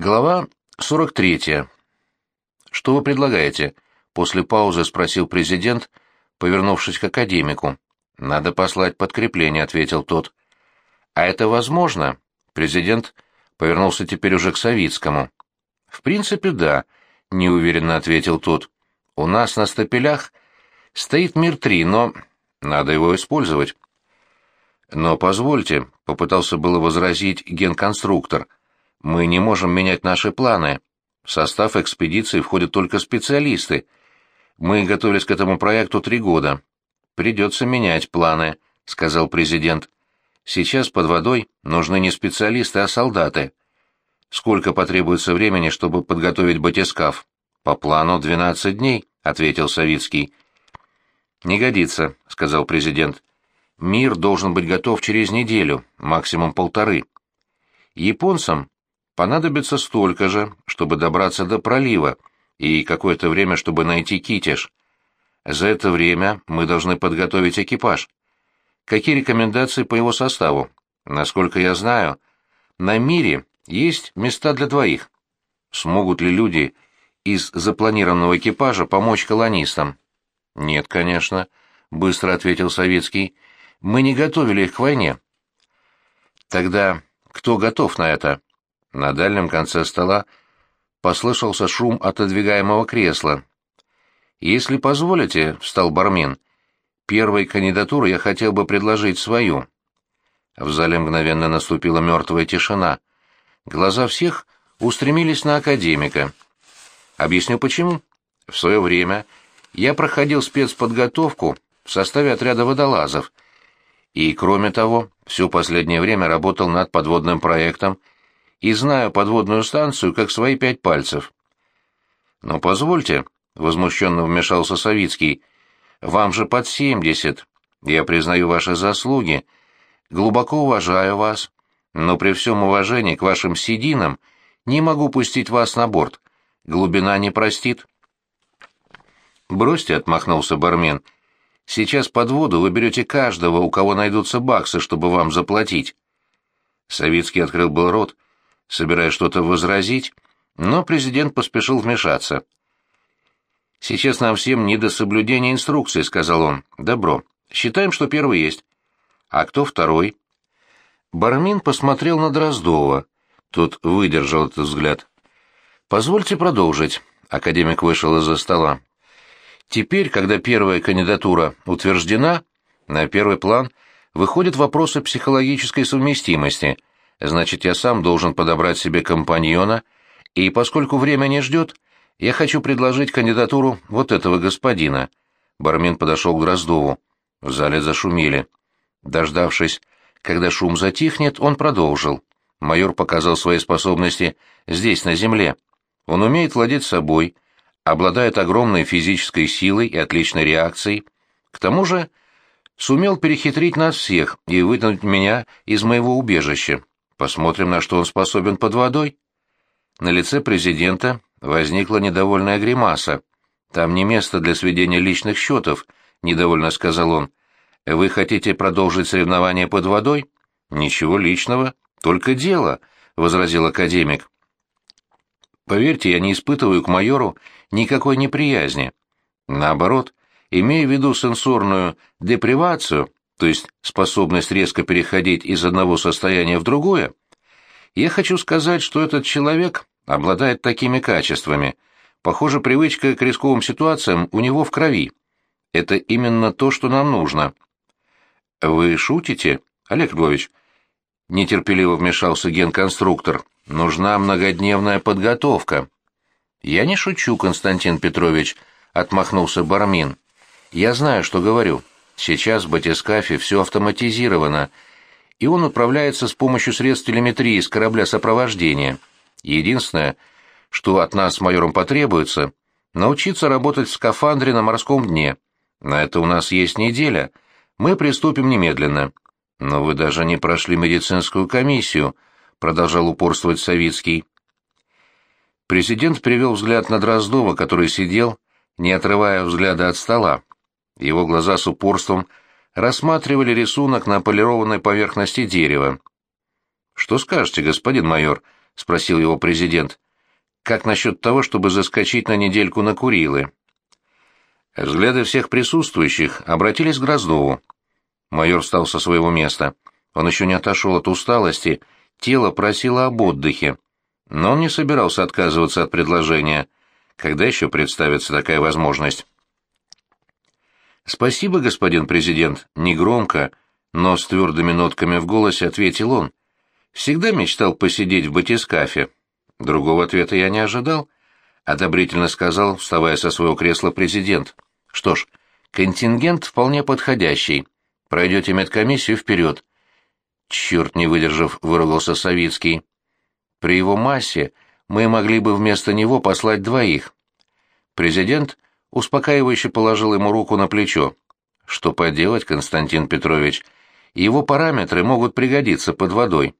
Глава 43. «Что вы предлагаете?» — после паузы спросил президент, повернувшись к академику. «Надо послать подкрепление», — ответил тот. «А это возможно?» — президент повернулся теперь уже к Савицкому. «В принципе, да», — неуверенно ответил тот. «У нас на стапелях стоит Мир-3, но надо его использовать». «Но позвольте», — попытался было возразить генконструктор, — мы не можем менять наши планы. В состав экспедиции входят только специалисты. Мы готовились к этому проекту три года. Придется менять планы, сказал президент. Сейчас под водой нужны не специалисты, а солдаты. Сколько потребуется времени, чтобы подготовить батискаф? По плану 12 дней, ответил Савицкий. Не годится, сказал президент. Мир должен быть готов через неделю, максимум полторы. Японцам понадобится столько же, чтобы добраться до пролива, и какое-то время, чтобы найти китеж. За это время мы должны подготовить экипаж. Какие рекомендации по его составу? Насколько я знаю, на мире есть места для двоих. Смогут ли люди из запланированного экипажа помочь колонистам? Нет, конечно, быстро ответил Советский. Мы не готовили их к войне. Тогда кто готов на это? На дальнем конце стола послышался шум отодвигаемого кресла. «Если позволите», — встал Бармин, — «первой кандидатуры я хотел бы предложить свою». В зале мгновенно наступила мертвая тишина. Глаза всех устремились на академика. Объясню почему. В свое время я проходил спецподготовку в составе отряда водолазов, и, кроме того, все последнее время работал над подводным проектом и знаю подводную станцию как свои пять пальцев. Но позвольте, — возмущенно вмешался Савицкий, — вам же под семьдесят. Я признаю ваши заслуги, глубоко уважаю вас, но при всем уважении к вашим сединам не могу пустить вас на борт. Глубина не простит. «Бросьте», — отмахнулся бармен. «Сейчас под воду вы берете каждого, у кого найдутся баксы, чтобы вам заплатить». Савицкий открыл был рот, — собираясь что-то возразить, но президент поспешил вмешаться. «Сейчас нам всем не до соблюдения инструкций», — сказал он. «Добро. Считаем, что первый есть. А кто второй?» Бармин посмотрел на Дроздова. Тот выдержал этот взгляд. «Позвольте продолжить», — академик вышел из-за стола. «Теперь, когда первая кандидатура утверждена, на первый план выходят вопросы психологической совместимости — Значит, я сам должен подобрать себе компаньона, и поскольку время не ждет, я хочу предложить кандидатуру вот этого господина. Бармен подошел к Дроздову. В зале зашумели. Дождавшись, когда шум затихнет, он продолжил. Майор показал свои способности здесь, на земле. Он умеет владеть собой, обладает огромной физической силой и отличной реакцией. К тому же сумел перехитрить нас всех и вытянуть меня из моего убежища. Посмотрим, на что он способен под водой. На лице президента возникла недовольная гримаса. Там не место для сведения личных счетов, недовольно сказал он. Вы хотите продолжить соревнования под водой? Ничего личного, только дело, возразил академик. Поверьте, я не испытываю к майору никакой неприязни. Наоборот, имея в виду сенсорную депривацию, то есть способность резко переходить из одного состояния в другое, я хочу сказать, что этот человек обладает такими качествами. Похоже, привычка к рисковым ситуациям у него в крови. Это именно то, что нам нужно. Вы шутите, Олег Львович? Нетерпеливо вмешался генконструктор. Нужна многодневная подготовка. Я не шучу, Константин Петрович, отмахнулся Бармин. Я знаю, что говорю. Сейчас в батискафе все автоматизировано, и он управляется с помощью средств телеметрии с корабля сопровождения. Единственное, что от нас с майором потребуется, научиться работать в скафандре на морском дне. На это у нас есть неделя. Мы приступим немедленно. Но вы даже не прошли медицинскую комиссию, продолжал упорствовать Савицкий. Президент перевел взгляд на Дроздова, который сидел, не отрывая взгляда от стола. Его глаза с упорством рассматривали рисунок на полированной поверхности дерева. «Что скажете, господин майор?» — спросил его президент. «Как насчет того, чтобы заскочить на недельку на Курилы?» Взгляды всех присутствующих обратились к Грознову. Майор встал со своего места. Он еще не отошел от усталости, тело просило об отдыхе. Но он не собирался отказываться от предложения. Когда еще представится такая возможность? «Спасибо, господин президент», — негромко, но с твердыми нотками в голосе ответил он. «Всегда мечтал посидеть в батискафе». Другого ответа я не ожидал, — одобрительно сказал, вставая со своего кресла президент. «Что ж, контингент вполне подходящий. Пройдете медкомиссию вперед». Черт не выдержав, выругался Савицкий. При его массе мы могли бы вместо него послать двоих. Президент успокаивающе положил ему руку на плечо. Что поделать, Константин Петрович, его параметры могут пригодиться под водой.